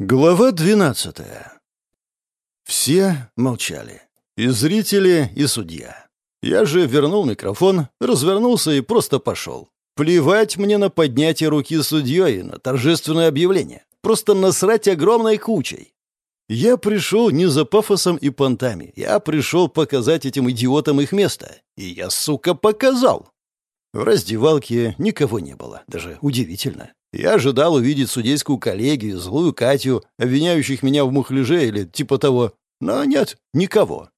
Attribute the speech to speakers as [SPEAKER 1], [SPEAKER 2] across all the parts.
[SPEAKER 1] Глава двенадцатая. Все молчали. И зрители, и судья. Я же вернул микрофон, развернулся и просто пошел. Плевать мне на поднятие руки судьей, на торжественное объявление. Просто насрать огромной кучей. Я пришел не за пафосом и понтами. Я пришел показать этим идиотам их место. И я, сука, показал. В раздевалке никого не было. Даже удивительно. Я ожидал увидеть судейскую коллегию, злую Катю, обвиняющих меня в мухляже или типа того. Но нет, никого.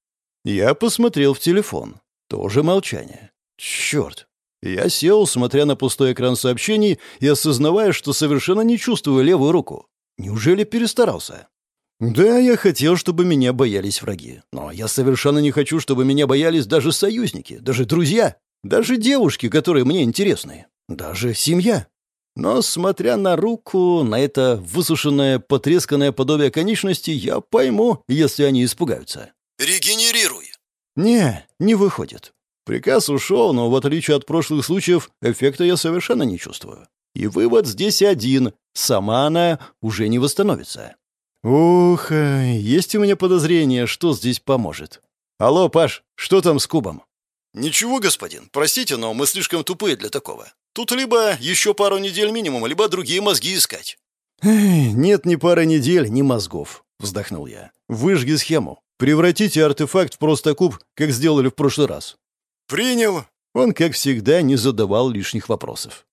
[SPEAKER 1] Я посмотрел в телефон. Тоже молчание. Черт. Я сел, смотря на пустой экран сообщений и осознавая, что совершенно не чувствую левую руку. Неужели перестарался? Да, я хотел, чтобы меня боялись враги. Но я совершенно не хочу, чтобы меня боялись даже союзники, даже друзья, даже девушки, которые мне интересны, даже семья. Но, смотря на руку, на это высушенное, потресканное подобие конечности, я пойму, если они испугаются.
[SPEAKER 2] «Регенерируй!»
[SPEAKER 1] Не, не выходит. Приказ ушел, но, в отличие от прошлых случаев, эффекта я совершенно не чувствую. И вывод здесь один. Сама она уже не восстановится. Ух, есть у меня подозрение, что здесь поможет. Алло, Паш, что там с кубом?
[SPEAKER 2] «Ничего, господин, простите, но мы слишком тупые для такого. Тут либо еще пару недель минимум, либо другие мозги искать».
[SPEAKER 1] «Нет ни пары недель, ни мозгов», — вздохнул я. «Выжги схему. Превратите артефакт в просто куб, как сделали в прошлый раз».
[SPEAKER 2] «Принял».
[SPEAKER 1] Он, как всегда, не задавал лишних вопросов.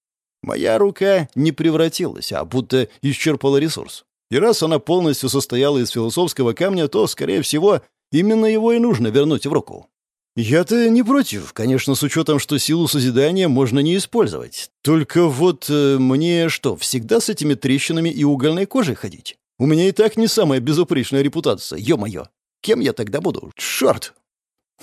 [SPEAKER 1] Моя рука не превратилась, а будто исчерпала ресурс. И раз она полностью состояла из философского камня, то, скорее всего, именно его и нужно вернуть в руку. «Я-то не против, конечно, с учетом, что силу созидания можно не использовать. Только вот э, мне что, всегда с этими трещинами и угольной кожей ходить? У меня и так не самая безупречная репутация, ё-моё. Кем я тогда буду? Чёрт!»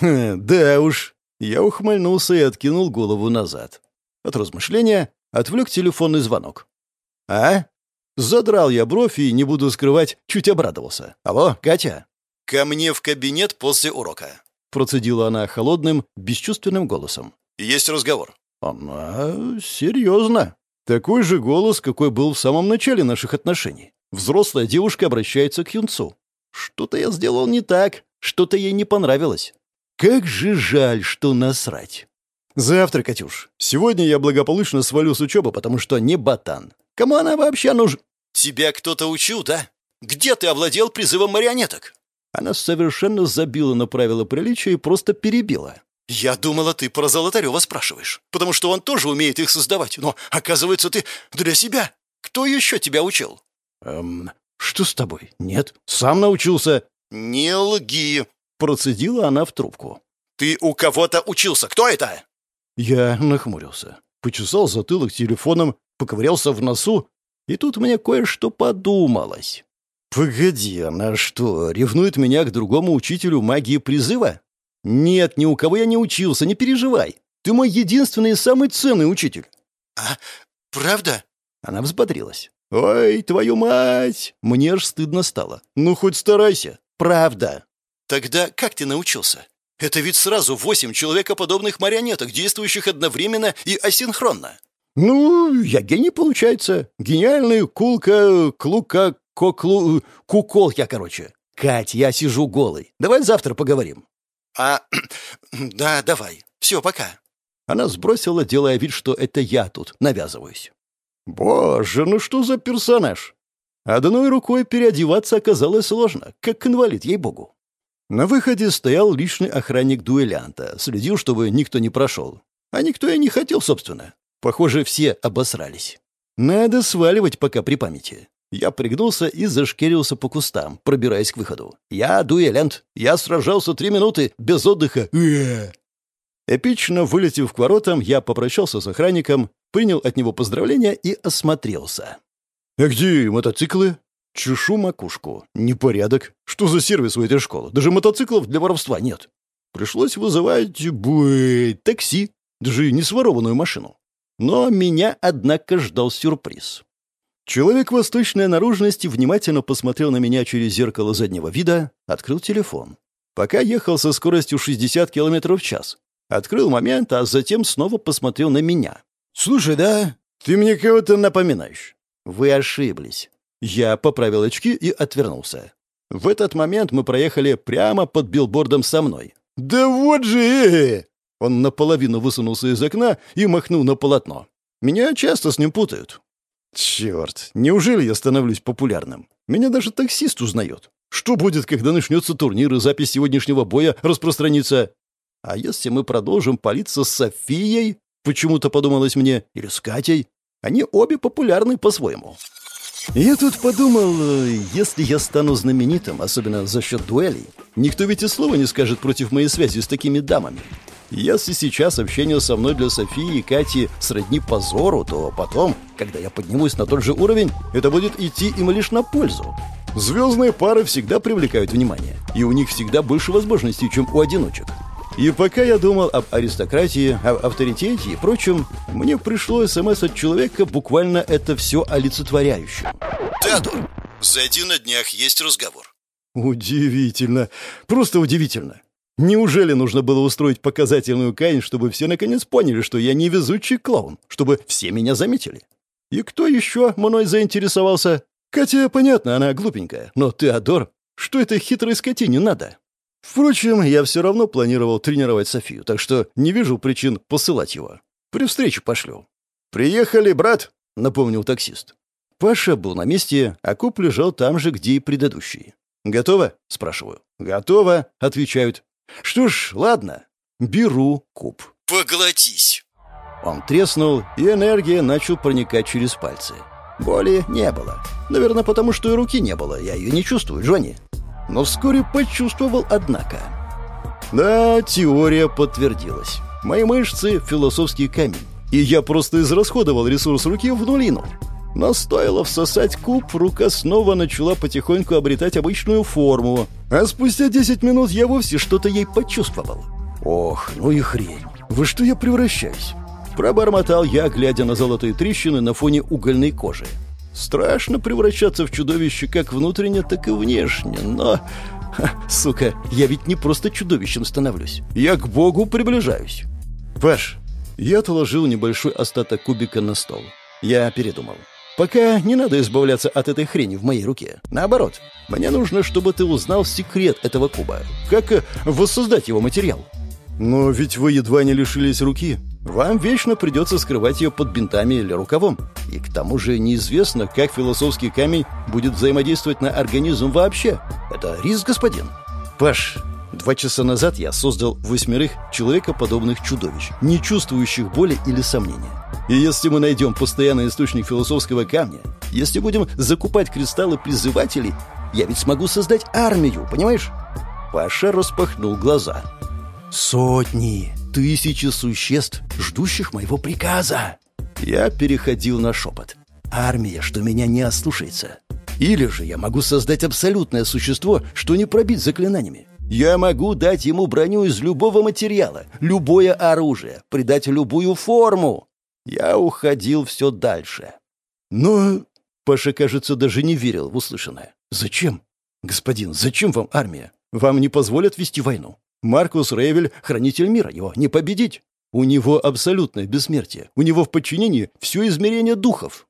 [SPEAKER 1] хм, «Да уж». Я ухмыльнулся и откинул голову назад. От размышления отвлек телефонный звонок. «А?» Задрал я бровь и, не буду скрывать, чуть обрадовался. «Алло, Катя?»
[SPEAKER 2] «Ко мне в кабинет после урока».
[SPEAKER 1] Процедила она холодным, бесчувственным голосом.
[SPEAKER 2] «Есть разговор».
[SPEAKER 1] «Она серьезно. Такой же голос, какой был в самом начале наших отношений. Взрослая девушка обращается к юнцу. Что-то я сделал не так, что-то ей не понравилось. Как же жаль, что насрать. Завтра, Катюш. Сегодня я благополучно свалю с учебы, потому что не ботан. Кому она вообще нужна?
[SPEAKER 2] Тебя кто-то учил, да? Где ты овладел призывом марионеток?
[SPEAKER 1] Она совершенно забила на правила приличия и просто перебила.
[SPEAKER 2] «Я думала, ты про Золотарева спрашиваешь, потому что он тоже умеет их создавать, но, оказывается, ты для себя. Кто еще тебя учил?»
[SPEAKER 1] «Эм, что с тобой? Нет, сам научился».
[SPEAKER 2] «Не лги», —
[SPEAKER 1] процедила она в трубку.
[SPEAKER 2] «Ты у кого-то учился. Кто это?»
[SPEAKER 1] Я нахмурился, почесал затылок телефоном, поковырялся в носу, и тут мне кое-что подумалось. «Погоди, она что, ревнует меня к другому учителю магии призыва?» «Нет, ни у кого я не учился, не переживай. Ты мой единственный и самый ценный учитель».
[SPEAKER 2] «А, правда?»
[SPEAKER 1] Она взбодрилась. «Ой, твою мать! Мне аж стыдно стало. Ну, хоть старайся. Правда».
[SPEAKER 2] «Тогда как ты научился? Это ведь сразу восемь человекоподобных марионеток, действующих одновременно и асинхронно».
[SPEAKER 1] «Ну, я гений, получается. Гениальный кулка, клука, коклу... кукол я, короче. Кать, я сижу голый. Давай завтра поговорим».
[SPEAKER 2] «А... да, давай. Все, пока».
[SPEAKER 1] Она сбросила, делая вид, что это я тут навязываюсь. «Боже, ну что за персонаж?» Одной рукой переодеваться оказалось сложно, как инвалид, ей-богу. На выходе стоял личный охранник дуэлянта, следил, чтобы никто не прошел. А никто и не хотел, собственно. Похоже, все обосрались. Надо сваливать пока при памяти. Я пригнулся и зашкерился по кустам, пробираясь к выходу. «Я дуэлянт. Я сражался три минуты, без отдыха. Э Эпично вылетев к воротам, я попрощался с охранником, принял от него поздравления и осмотрелся. «А где мотоциклы?» Чешу макушку. Непорядок. Что за сервис у этой школы? Даже мотоциклов для воровства нет. Пришлось вызывать бой, такси, даже не сворованную машину. Но меня, однако, ждал сюрприз. Человек восточной наружности внимательно посмотрел на меня через зеркало заднего вида, открыл телефон. Пока ехал со скоростью 60 км в час. Открыл момент, а затем снова посмотрел на меня. «Слушай, да, ты мне кого-то напоминаешь». «Вы ошиблись». Я поправил очки и отвернулся. В этот момент мы проехали прямо под билбордом со мной. «Да вот же! Э Он наполовину высунулся из окна и махнул на полотно. Меня часто с ним путают. Черт, неужели я становлюсь популярным? Меня даже таксист узнает. Что будет, когда начнется турнир и запись сегодняшнего боя распространится? А если мы продолжим палиться с Софией, почему-то подумалось мне, или с Катей, они обе популярны по-своему. Я тут подумал, если я стану знаменитым, особенно за счет дуэлей, никто ведь и слова не скажет против моей связи с такими дамами. Если сейчас общение со мной для Софии и Кати сродни позору, то потом, когда я поднимусь на тот же уровень, это будет идти им лишь на пользу. Звездные пары всегда привлекают внимание, и у них всегда больше возможностей, чем у одиночек. И пока я думал об аристократии, об авторитете и прочем, мне пришло СМС от человека, буквально это все олицетворяющее.
[SPEAKER 2] «Теодор, зайди на днях, есть разговор».
[SPEAKER 1] Удивительно. Просто удивительно. Неужели нужно было устроить показательную кань, чтобы все наконец поняли, что я невезучий клоун, чтобы все меня заметили? И кто еще мной заинтересовался? Катя, понятно, она глупенькая, но Теодор, что это хитрой скотине надо? Впрочем, я все равно планировал тренировать Софию, так что не вижу причин посылать его. При встрече пошлю. «Приехали, брат!» — напомнил таксист. Паша был на месте, а куб лежал там же, где и предыдущий. «Готово?» — спрашиваю. «Готово», — отвечают. «Что ж, ладно. Беру куб».
[SPEAKER 2] «Поглотись!»
[SPEAKER 1] Он треснул, и энергия начал проникать через пальцы. Боли не было. Наверное, потому что и руки не было. Я ее не чувствую, Джонни. Но вскоре почувствовал, однако. Да, теория подтвердилась. Мои мышцы — философский камень. И я просто израсходовал ресурс руки в нулину. Но стоило всосать куб, рука снова начала потихоньку обретать обычную форму. А спустя 10 минут я вовсе что-то ей почувствовал. Ох, ну и хрень. Во что я превращаюсь? Пробормотал я, глядя на золотые трещины на фоне угольной кожи. Страшно превращаться в чудовище как внутренне, так и внешне, но... Ха, сука, я ведь не просто чудовищем становлюсь. Я к Богу приближаюсь. Паш, я отложил небольшой остаток кубика на стол. Я передумал. Пока не надо избавляться от этой хрени в моей руке. Наоборот, мне нужно, чтобы ты узнал секрет этого куба. Как э, воссоздать его материал. Но ведь вы едва не лишились руки. Вам вечно придется скрывать ее под бинтами или рукавом. И к тому же неизвестно, как философский камень будет взаимодействовать на организм вообще. Это риск, господин. Паш, два часа назад я создал восьмерых человекоподобных чудовищ, не чувствующих боли или сомнения. И если мы найдем постоянный источник философского камня, если будем закупать кристаллы призывателей, я ведь смогу создать армию, понимаешь? Паша распахнул глаза. Сотни, тысячи существ, ждущих моего приказа. Я переходил на шепот. Армия, что меня не ослушается. Или же я могу создать абсолютное существо, что не пробить заклинаниями. Я могу дать ему броню из любого материала, любое оружие, придать любую форму. Я уходил все дальше. Но Паша, кажется, даже не верил в услышанное. «Зачем? Господин, зачем вам армия? Вам не позволят вести войну. Маркус Рейвель — хранитель мира, его не победить. У него абсолютное бессмертие. У него в подчинении все измерение духов.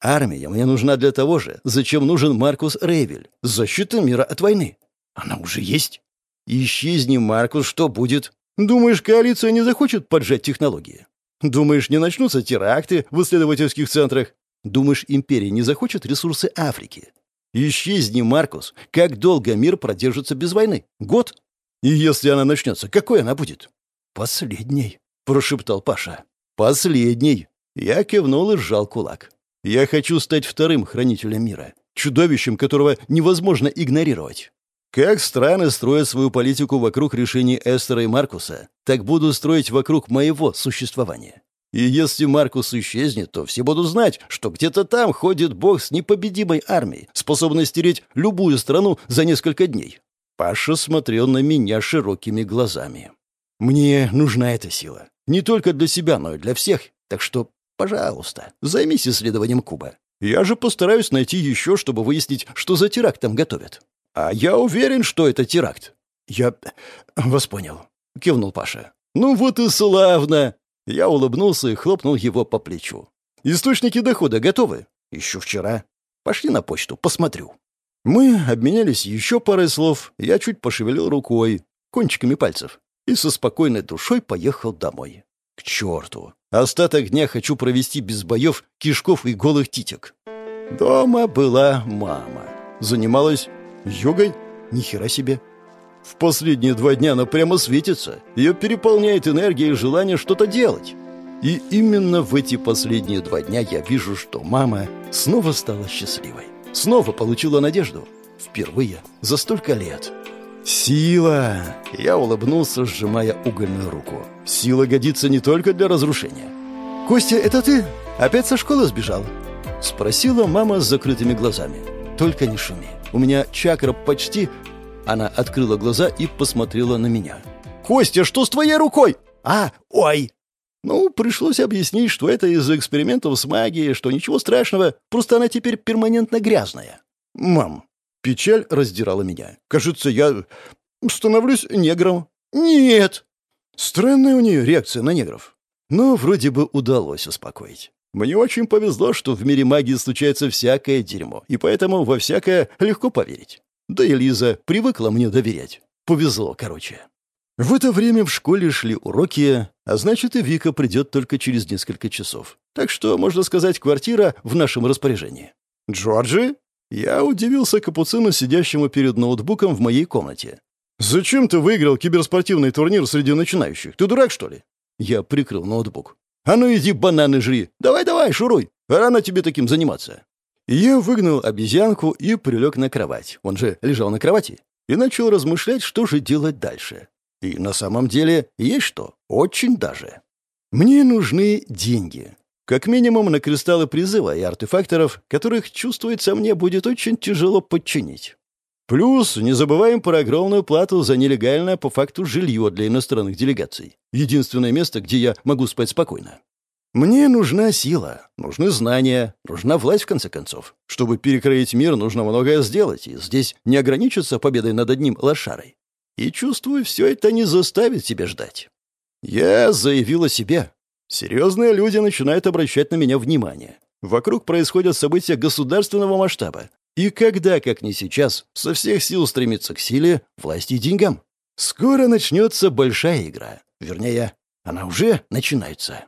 [SPEAKER 1] Армия мне нужна для того же, зачем нужен Маркус Рейвель. Защита мира от войны. Она уже есть. Исчезни, Маркус, что будет? Думаешь, коалиция не захочет поджать технологии? Думаешь, не начнутся теракты в исследовательских центрах? Думаешь, империя не захочет ресурсы Африки? Исчезни, Маркус. Как долго мир продержится без войны? Год? И если она начнется, какой она будет? Последней, прошептал Паша. Последней. Я кивнул и сжал кулак. Я хочу стать вторым хранителем мира, чудовищем, которого невозможно игнорировать. Как страны строят свою политику вокруг решений Эстера и Маркуса, так буду строить вокруг моего существования. И если Маркус исчезнет, то все будут знать, что где-то там ходит бог с непобедимой армией, способный стереть любую страну за несколько дней. Паша смотрел на меня широкими глазами. «Мне нужна эта сила. Не только для себя, но и для всех. Так что, пожалуйста, займись исследованием Куба. Я же постараюсь найти еще, чтобы выяснить, что за теракт там готовят. А я уверен, что это теракт». «Я вас понял», — кивнул Паша. «Ну вот и славно!» Я улыбнулся и хлопнул его по плечу. «Источники дохода готовы?» «Еще вчера». Пошли на почту, посмотрю». Мы обменялись еще парой слов, я чуть пошевелил рукой, кончиками пальцев, и со спокойной душой поехал домой. К черту! Остаток дня хочу провести без боев, кишков и голых титек. Дома была мама. Занималась йогой? Ни хера себе. В последние два дня она прямо светится. Ее переполняет энергия и желание что-то делать. И именно в эти последние два дня я вижу, что мама снова стала счастливой. Снова получила надежду. Впервые за столько лет. «Сила!» Я улыбнулся, сжимая угольную руку. «Сила годится не только для разрушения». «Костя, это ты? Опять со школы сбежал?» Спросила мама с закрытыми глазами. «Только не шуми. У меня чакра почти...» Она открыла глаза и посмотрела на меня. «Костя, что с твоей рукой?» «А, ой!» Ну, пришлось объяснить, что это из-за экспериментов с магией, что ничего страшного, просто она теперь перманентно грязная. «Мам, Печаль раздирала меня. Кажется, я становлюсь негром. Нет! Странная у нее реакция на негров. Но вроде бы удалось успокоить. Мне очень повезло, что в мире магии случается всякое дерьмо, и поэтому во всякое легко поверить. Да и Лиза привыкла мне доверять. Повезло, короче. В это время в школе шли уроки, а значит, и Вика придет только через несколько часов. Так что, можно сказать, квартира в нашем распоряжении. «Джорджи?» Я удивился капуцину, сидящему перед ноутбуком в моей комнате. «Зачем ты выиграл киберспортивный турнир среди начинающих? Ты дурак, что ли?» Я прикрыл ноутбук. «А ну иди бананы жри! Давай-давай, шуруй! Рано тебе таким заниматься!» Я выгнал обезьянку и прилег на кровать. Он же лежал на кровати. И начал размышлять, что же делать дальше. И на самом деле есть что. Очень даже. Мне нужны деньги. Как минимум на кристаллы призыва и артефакторов, которых, чувствуется мне, будет очень тяжело подчинить. Плюс не забываем про огромную плату за нелегальное по факту жилье для иностранных делегаций. Единственное место, где я могу спать спокойно. Мне нужна сила, нужны знания, нужна власть, в конце концов. Чтобы перекроить мир, нужно многое сделать, и здесь не ограничиться победой над одним лошарой. И чувствую, все это не заставит себя ждать. Я заявил о себе, Серьезные люди начинают обращать на меня внимание. Вокруг происходят события государственного масштаба. И когда, как не сейчас, со всех сил стремится к силе, власти и деньгам. Скоро начнется большая игра. Вернее, она уже начинается.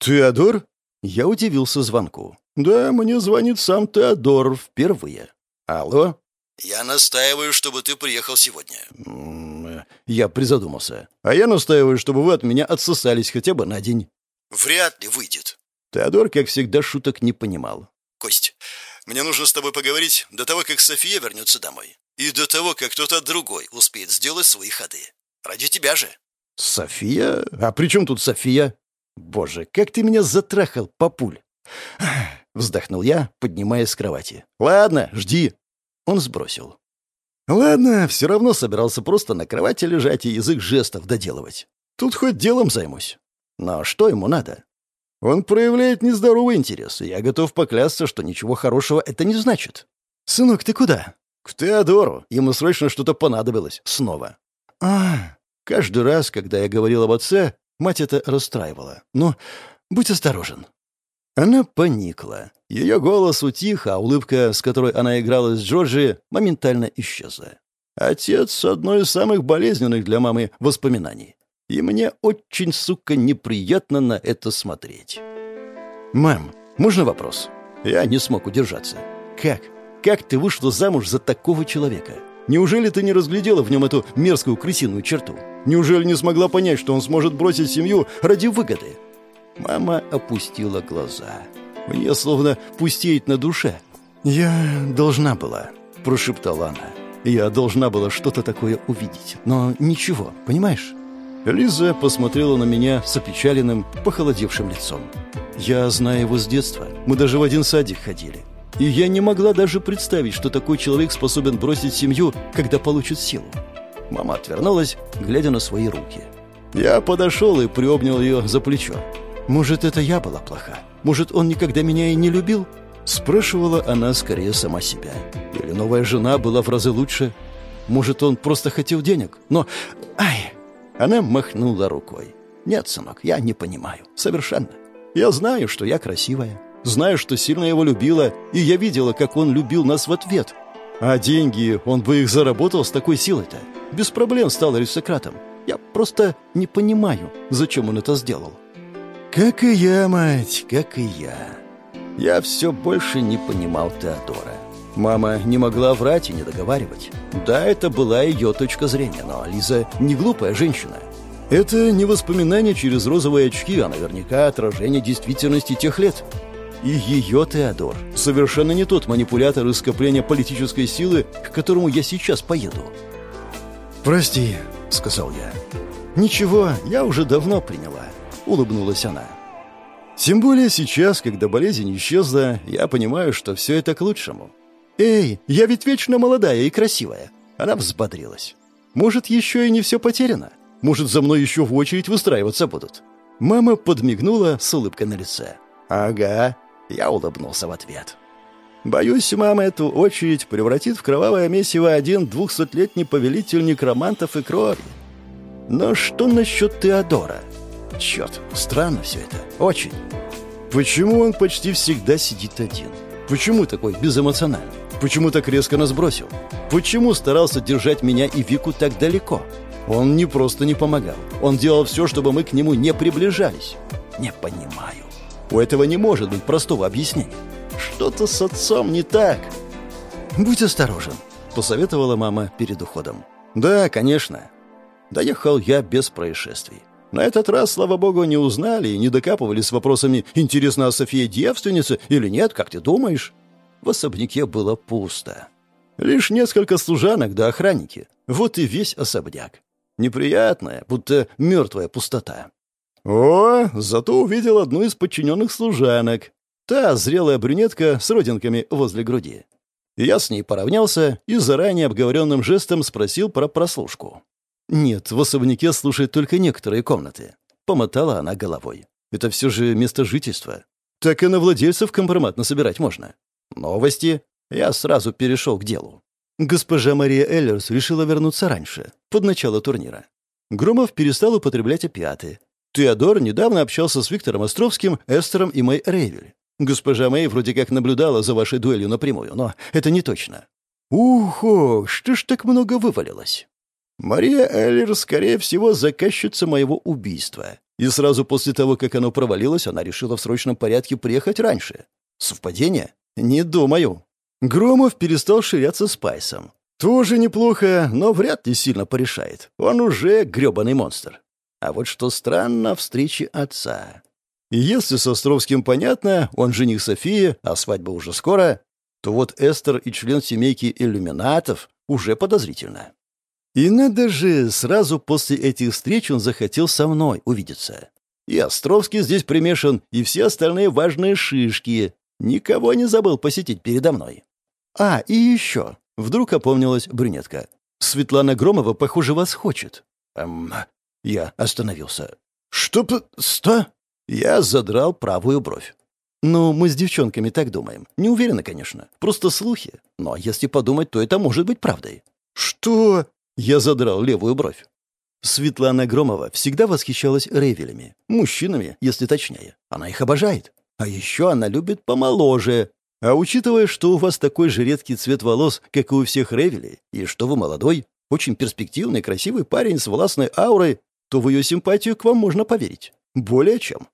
[SPEAKER 1] «Теодор?» Я удивился звонку. «Да, мне звонит сам Теодор впервые. Алло?»
[SPEAKER 2] «Я настаиваю, чтобы ты приехал сегодня».
[SPEAKER 1] Я призадумался. «А я настаиваю, чтобы вы от меня отсосались хотя бы на день».
[SPEAKER 2] Вряд ли выйдет.
[SPEAKER 1] Теодор, как всегда, шуток не понимал.
[SPEAKER 2] Кость, мне нужно с тобой поговорить до того, как София вернется домой. И до того, как кто-то другой успеет сделать свои ходы. Ради тебя же.
[SPEAKER 1] София? А при чем тут София? Боже, как ты меня затрахал, папуль. Вздохнул я, поднимаясь с кровати. Ладно, жди. Он сбросил. Ладно, все равно собирался просто на кровати лежать и язык жестов доделывать. Тут хоть делом займусь. Но что ему надо? Он проявляет нездоровый интерес, и я готов поклясться, что ничего хорошего это не значит. «Сынок, ты куда?» «К Теодору. Ему срочно что-то понадобилось. Снова». «А, каждый раз, когда я говорил об отце, мать это расстраивала. Ну, будь осторожен». Она поникла. Ее голос утих, а улыбка, с которой она играла с Джорджи, моментально исчезла. Отец — одно из самых болезненных для мамы воспоминаний. И мне очень, сука, неприятно на это смотреть. «Мам, можно вопрос?» Я не смог удержаться. «Как? Как ты вышла замуж за такого человека? Неужели ты не разглядела в нем эту мерзкую крысиную черту? Неужели не смогла понять, что он сможет бросить семью ради выгоды?» Мама опустила глаза. Мне словно пустеет на душе. «Я должна была», — прошептала она. «Я должна была что-то такое увидеть, но ничего, понимаешь?» Лиза посмотрела на меня с опечаленным, похолодевшим лицом. «Я знаю его с детства. Мы даже в один садик ходили. И я не могла даже представить, что такой человек способен бросить семью, когда получит силу». Мама отвернулась, глядя на свои руки. Я подошел и приобнял ее за плечо. «Может, это я была плоха? Может, он никогда меня и не любил?» Спрашивала она скорее сама себя. Или новая жена была в разы лучше? Может, он просто хотел денег? Но... Ай! Она махнула рукой. «Нет, сынок, я не понимаю. Совершенно. Я знаю, что я красивая. Знаю, что сильно его любила, и я видела, как он любил нас в ответ. А деньги, он бы их заработал с такой силой-то. Без проблем стал аристократом. Я просто не понимаю, зачем он это сделал. Как и я, мать, как и я. Я все больше не понимал Теодора. Мама не могла врать и не договаривать. Да, это была ее точка зрения, но Лиза не глупая женщина. Это не воспоминание через розовые очки, а наверняка отражение действительности тех лет. И ее Теодор совершенно не тот манипулятор из скопления политической силы, к которому я сейчас поеду. «Прости», — сказал я. «Ничего, я уже давно приняла», — улыбнулась она. «Тем более сейчас, когда болезнь исчезла, я понимаю, что все это к лучшему. Эй, я ведь вечно молодая и красивая». Она взбодрилась. «Может, еще и не все потеряно? Может, за мной еще в очередь выстраиваться будут?» Мама подмигнула с улыбкой на лице. «Ага», — я улыбнулся в ответ. «Боюсь, мама эту очередь превратит в кровавое месиво один двухсотлетний повелитель некромантов и крови. Но что насчет Теодора? Черт, странно все это. Очень. Почему он почти всегда сидит один? Почему такой безэмоциональный? Почему так резко нас бросил? Почему старался держать меня и Вику так далеко? Он не просто не помогал. Он делал все, чтобы мы к нему не приближались. Не понимаю. У этого не может быть простого объяснения. Что-то с отцом не так. «Будь осторожен», — посоветовала мама перед уходом. «Да, конечно». Доехал я без происшествий. На этот раз, слава богу, не узнали и не докапывались с вопросами «Интересно, а София девственница или нет, как ты думаешь?» В особняке было пусто. Лишь несколько служанок да охранники. Вот и весь особняк. Неприятная, будто мертвая пустота. О, зато увидел одну из подчиненных служанок. Та зрелая брюнетка с родинками возле груди. Я с ней поравнялся и заранее обговоренным жестом спросил про прослушку. «Нет, в особняке слушают только некоторые комнаты». Помотала она головой. «Это все же место жительства. Так и на владельцев компромат насобирать можно». «Новости?» Я сразу перешел к делу. Госпожа Мария Эллерс решила вернуться раньше, под начало турнира. Громов перестал употреблять опиаты. Теодор недавно общался с Виктором Островским, Эстером и Мэй Рейвель. Госпожа Мэй вроде как наблюдала за вашей дуэлью напрямую, но это не точно. Ухо, что ж так много вывалилось? Мария Эллер, скорее всего, заказчица моего убийства. И сразу после того, как оно провалилось, она решила в срочном порядке приехать раньше. Совпадение? Не думаю. Громов перестал ширяться спайсом. Тоже неплохо, но вряд ли сильно порешает. Он уже грёбаный монстр. А вот что странно, встречи отца. Если с Островским понятно, он жених Софии, а свадьба уже скоро, то вот Эстер и член семейки иллюминатов уже подозрительно. И надо же, сразу после этих встреч он захотел со мной увидеться. И Островский здесь примешан, и все остальные важные шишки. Никого не забыл посетить передо мной. А, и еще. Вдруг опомнилась брюнетка. Светлана Громова, похоже, вас хочет. Эм, я остановился. Что? Сто? Я задрал правую бровь. «Ну, мы с девчонками так думаем. Не уверена, конечно. Просто слухи. Но если подумать, то это может быть правдой». «Что?» Я задрал левую бровь. Светлана Громова всегда восхищалась ревелями. Мужчинами, если точнее. Она их обожает. А еще она любит помоложе. А учитывая, что у вас такой же редкий цвет волос, как и у всех ревелей, и что вы молодой, очень перспективный, красивый парень с властной аурой, то в ее симпатию к вам можно поверить. Более чем.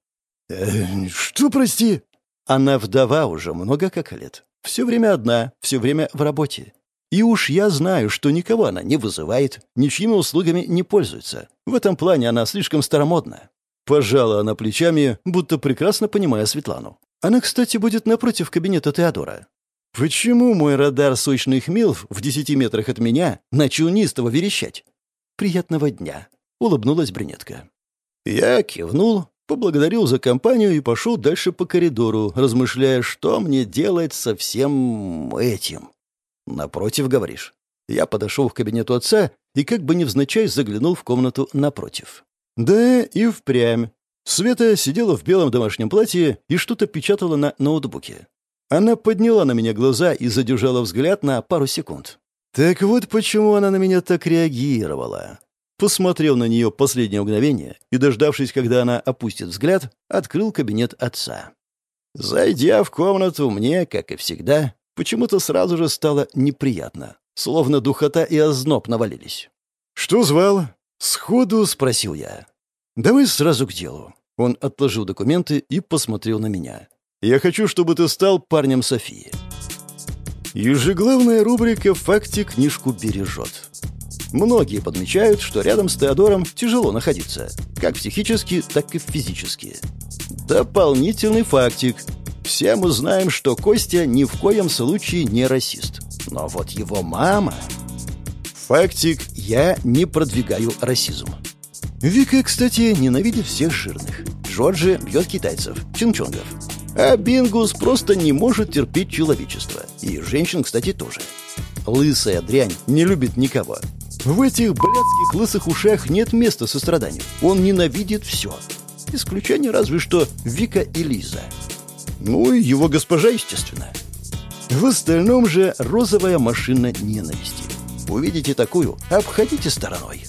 [SPEAKER 1] «Э, «Что, прости?» Она вдова уже много как лет. Все время одна, все время в работе. И уж я знаю, что никого она не вызывает, ничьими услугами не пользуется. В этом плане она слишком старомодна. Пожала она плечами, будто прекрасно понимая Светлану. Она, кстати, будет напротив кабинета Теодора. Почему мой радар сочных милф в десяти метрах от меня начал неистово верещать? Приятного дня, улыбнулась брюнетка. Я кивнул, поблагодарил за компанию и пошел дальше по коридору, размышляя, что мне делать со всем этим. «Напротив, говоришь?» Я подошел к кабинету отца и как бы невзначай заглянул в комнату напротив. Да, и впрямь. Света сидела в белом домашнем платье и что-то печатала на ноутбуке. Она подняла на меня глаза и задержала взгляд на пару секунд. Так вот почему она на меня так реагировала. Посмотрел на нее последнее мгновение и, дождавшись, когда она опустит взгляд, открыл кабинет отца. Зайдя в комнату, мне, как и всегда, почему-то сразу же стало неприятно. Словно духота и озноб навалились. «Что звал?» — сходу спросил я. «Давай сразу к делу». Он отложил документы и посмотрел на меня. «Я хочу, чтобы ты стал парнем Софии». Ежеглавная рубрика «В факте книжку бережет». Многие подмечают, что рядом с Теодором тяжело находиться, как психически, так и физически. Дополнительный фактик. Все мы знаем, что Костя ни в коем случае не расист. Но вот его мама... Фактик, я не продвигаю расизм. Вика, кстати, ненавидит всех жирных. Джорджи бьет китайцев, чинчонгов. А Бингус просто не может терпеть человечество. И женщин, кстати, тоже. Лысая дрянь не любит никого. В этих блядских лысых ушах нет места состраданию. Он ненавидит все. Исключение разве что Вика и Лиза. Ну и его госпожа, естественно. В остальном же розовая машина ненависти. Увидите такую, обходите стороной.